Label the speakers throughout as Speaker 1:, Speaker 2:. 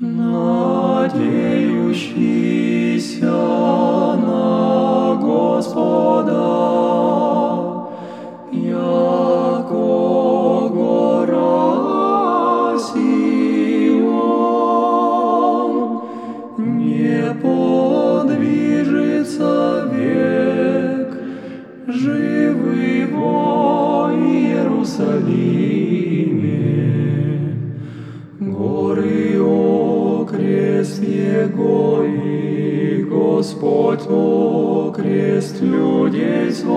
Speaker 1: надеющийся на Господа, яко гора не подвижется век, живый во Иерусалиме. Горы окрест Его и Господь окрест людей своих,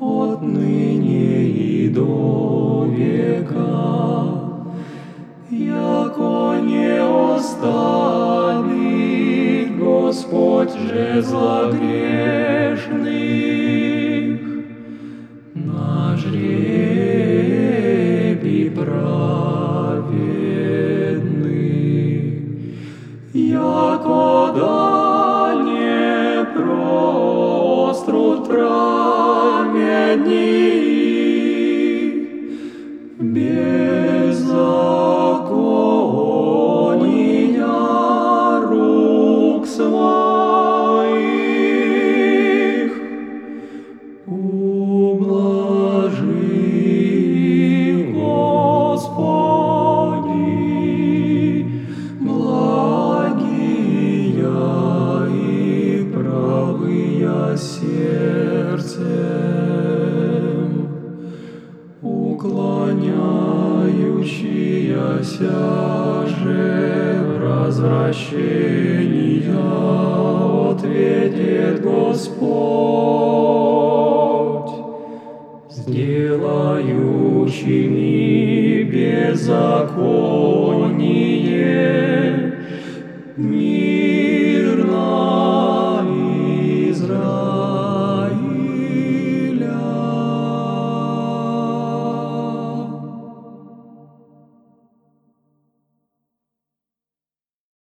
Speaker 1: отныне и до века, яко не оставит Господь же злогрешных, на жребий яко да не прострут праведни уклоняющаяся же развращения ответит Господь, сделающими беззаконие,